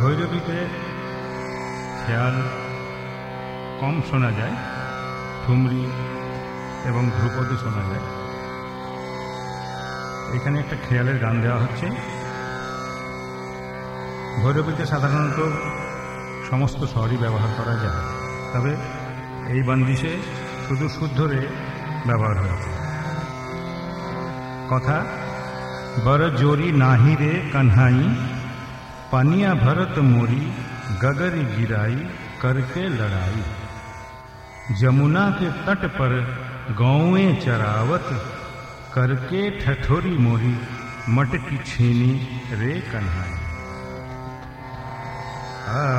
ভৈরবীতে খেয়াল কম শোনা যায় ঠুমরি এবং ধ্রুপদী শোনা যায়। এখানে একটা খেয়ালের গান দেওয়া হচ্ছে। ভৈরবীতে সাধারণত সমস্ত স্বরই ব্যবহার করা যায় তবে এই বান্দিশে শুধু শুদ্ধ রে ব্যবহার হয়েছে কথা बर जोरी नाही रे कन्हाई पनिया भरत मोरी गगरी गिराई करके लड़ाई जमुना के तट पर गौवें चरावत करके ठठोरी मोरी मटकी छीनी रे कन्हाई बर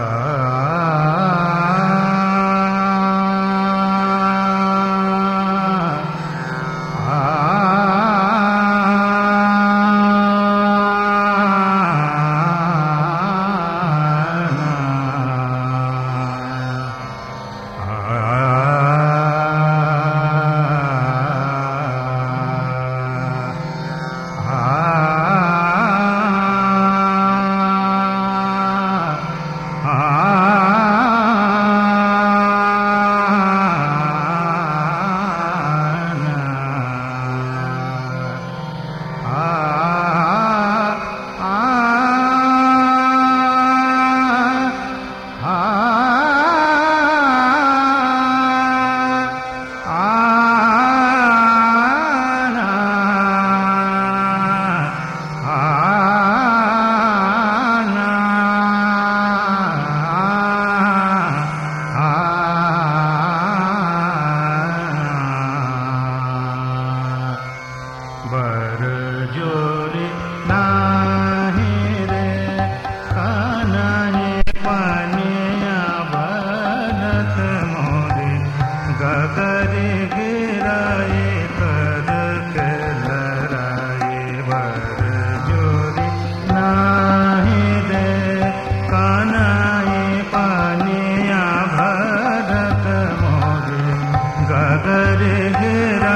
गगरे गिराए